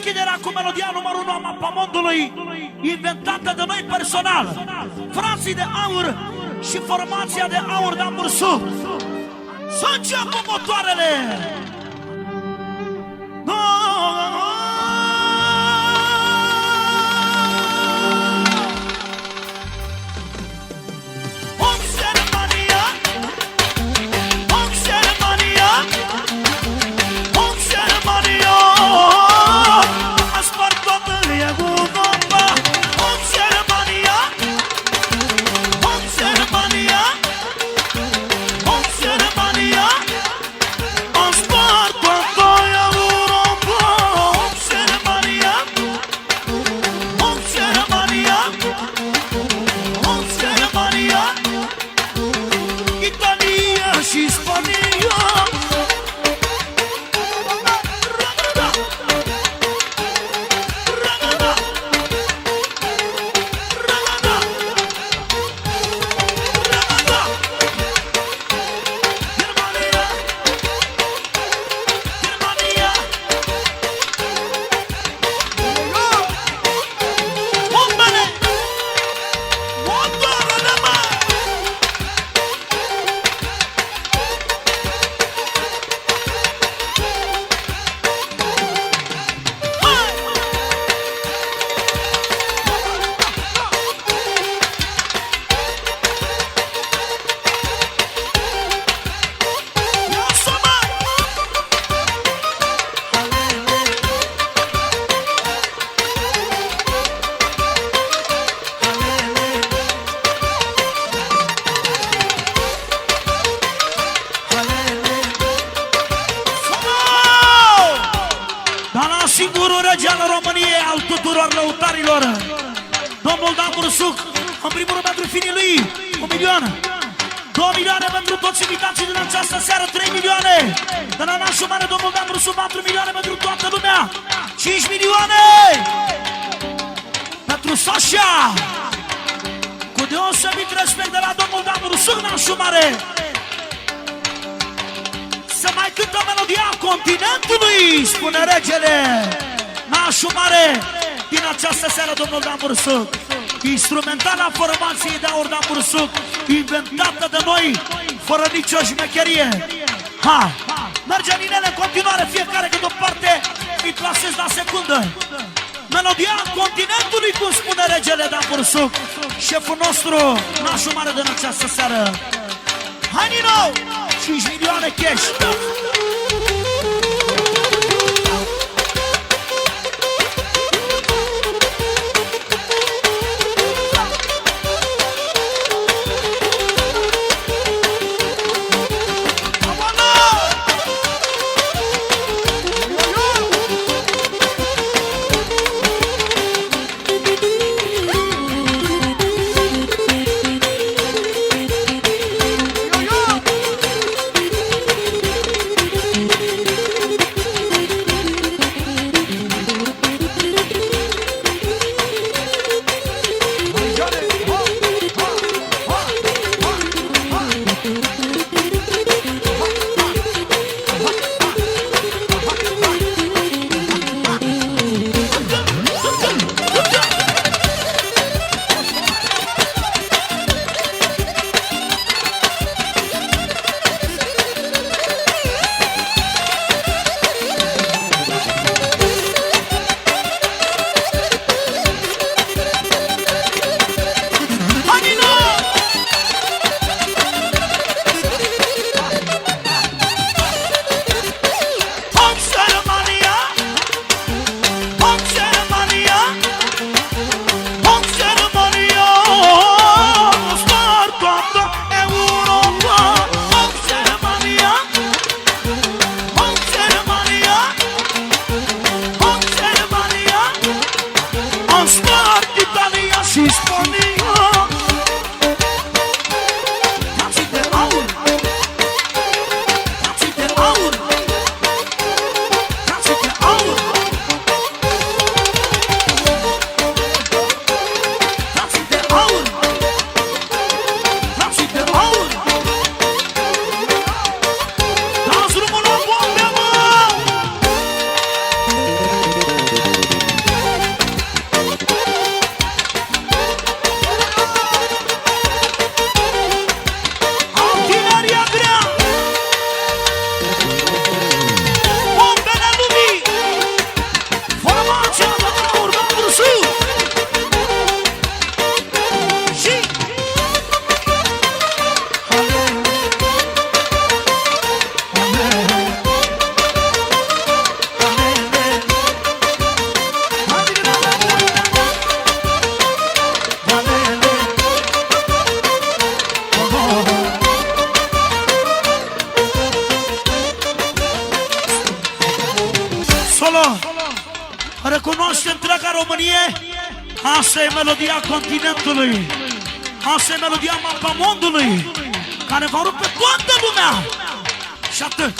deschiderea cu melodia numărul 1 a Pamondului, inventată de noi personal. Frații de aur și formația de aur de Amursu. Să înceapă motoarele! Rege al României, al tuturor lăutarilor, domnul Dan Bursuc, în primul rând pentru finii lui, un milion. 2 milioane pentru toți invitații din această seară, 3 milioane. De la nașul mare, domnul Dan Bursuc, 4 milioane pentru toată lumea. 5 milioane pentru Sasha. Cu deosebit respect de la domnul Dan Bursuc, nașul mare. Să mai cântă melodia continentului, spune regele Nașul Mare din această seară, domnul Dan Bursuc. Instrumentala formației de aur Dan Bursuc, inventată de noi, fără nicio șmecherie. Ha! Merge Ninele în continuare, fiecare câte o parte, îi plasez la secundă. Melodia continentului, cum spune regele Dan Bursuc, șeful nostru, nașul mare din această seară. Hai, Nino! 5 milioane cash! Recunoaște întreaga Românie. Asta e melodia continentului. Asta e melodia mapamondului Care va rupe toată lumea. Și atât